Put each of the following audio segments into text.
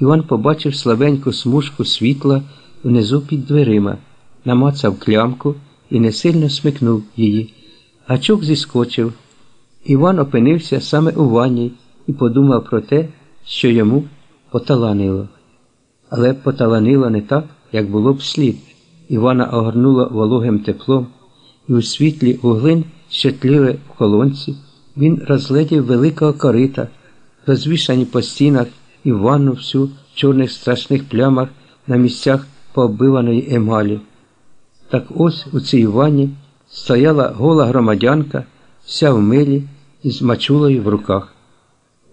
Іван побачив слабеньку смужку світла внизу під дверима, намацав клямку і не сильно смикнув її. Гачок зіскочив. Іван опинився саме у ванні і подумав про те, що йому поталанило. Але поталанило не так, як було б слід. Івана огорнуло вологим теплом, і у світлі вуглин, що тліли в колонці, він розглядів великого корита, розвішані по стінах і ванну всю в чорних страшних плямах на місцях пооббиваної емалі. Так ось у цій ванні стояла гола громадянка, вся в милі з мачулою в руках.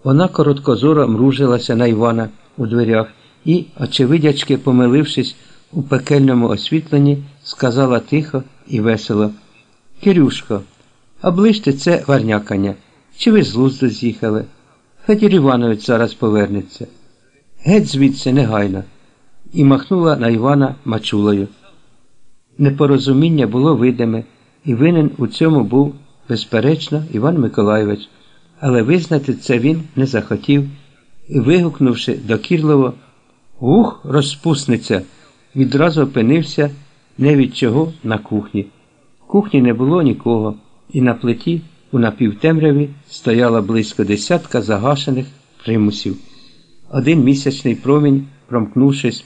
Вона короткозоро мружилася на Івана у дверях і, очевидячки, помилившись у пекельному освітленні, сказала тихо і весело Кирюшко, оближте це варнякання. Чи ви з лузду з'їхали? Федір Іванович зараз повернеться. Геть звідси негайно. І махнула на Івана мачулою. Непорозуміння було видиме, і винен у цьому був, безперечно, Іван Миколайович, але визнати це він не захотів і, вигукнувши докірливо Ух, розпусниця, відразу опинився не від чого на кухні. В кухні не було нікого, і на плиті у напівтемряві стояла близько десятка загашених примусів. Один місячний промінь, промкнувшись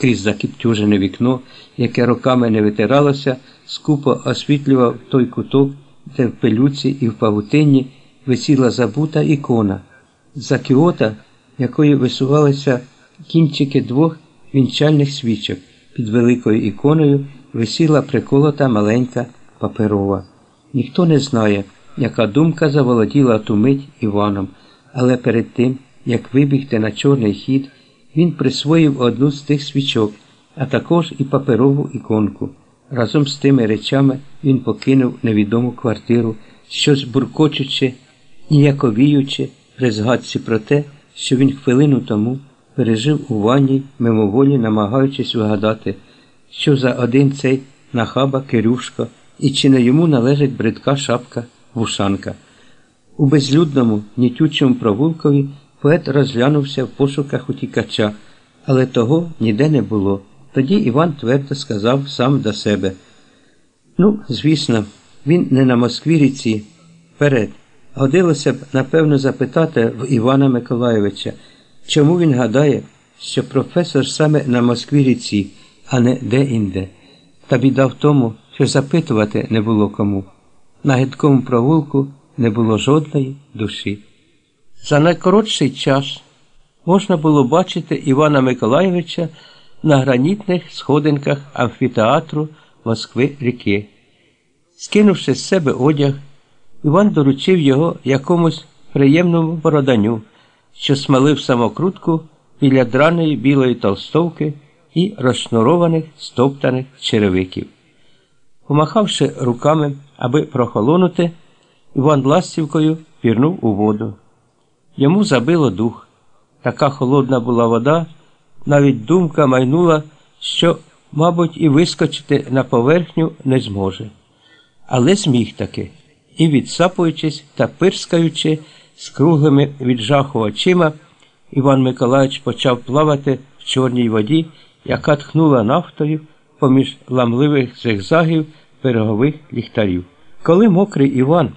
крізь закіптюжене вікно, яке роками не витиралося, скупо освітлював той куток, де в пилюці і в павутинні висіла забута ікона, за кіота, якої висувалися кінчики двох вінчальних свічок. Під великою іконою висіла приколота маленька паперова. Ніхто не знає, яка думка заволоділа ту мить Іваном, але перед тим, як вибігти на чорний хід, він присвоїв одну з тих свічок, а також і паперову іконку. Разом з тими речами він покинув невідому квартиру, щось буркочучи, ніяковіючи при згадці про те, що він хвилину тому пережив у ванні, мимоволі намагаючись вигадати, що за один цей нахаба Кирюшка і чи не йому належить бридка шапка вушанка. У безлюдному, нітючому провулкові поет розглянувся в пошуках утікача, але того ніде не було. Тоді Іван твердо сказав сам до себе. Ну, звісно, він не на Москві ріці. Вперед. Годилося б, напевно, запитати в Івана Миколайовича, чому він гадає, що професор саме на Москві ріці, а не де-інде. Та біда в тому, що запитувати не було кому. На гидкому провулку не було жодної душі. За найкоротший час можна було бачити Івана Миколайовича на гранітних сходинках амфітеатру Москви ріки. Скинувши з себе одяг, Іван доручив його якомусь приємному бороданю, що смалив самокрутку біля драної білої толстовки і розшнурованих стоптаних черевиків. Помахавши руками, аби прохолонути, Іван ластівкою пірнув у воду. Йому забило дух. Така холодна була вода, навіть думка майнула, що, мабуть, і вискочити на поверхню не зможе. Але зміг таки, і, відсапуючись та пирскаючи з круглими від жаху очима, Іван Миколаївич почав плавати в чорній воді, яка тхнула нафтою поміж ламливих зигзагів берегових ліхтарів. Коли мокрий Іван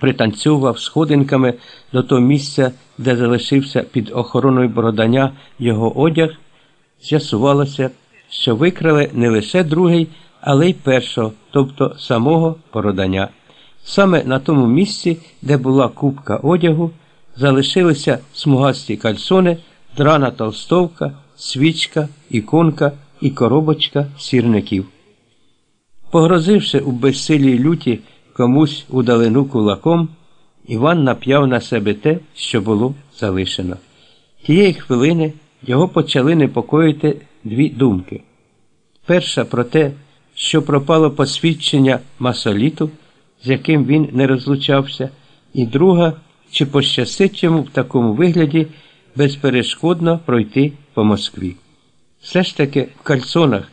пританцював сходинками до того місця, де залишився під охороною бородання його одяг, з'ясувалося, що викрали не лише другий, але й першого, тобто самого бородання. Саме на тому місці, де була купка одягу, залишилися смугасті кальсони, драна толстовка, свічка, іконка і коробочка сірників. Погрозивши у безсилій люті комусь удалину кулаком, Іван нап'яв на себе те, що було залишено. Тієї хвилини його почали непокоїти дві думки. Перша про те, що пропало посвідчення масоліту, з яким він не розлучався, і друга, чи пощастить йому в такому вигляді безперешкодно пройти по Москві. Все ж таки в кальсонах,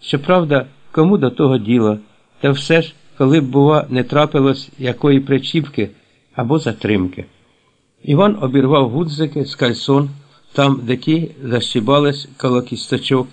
щоправда, кому до того діла, та все ж, коли б, бува, не трапилось якої причіпки або затримки. Іван обірвав гудзики з кальсон, там, де ті защібались коло кісточок.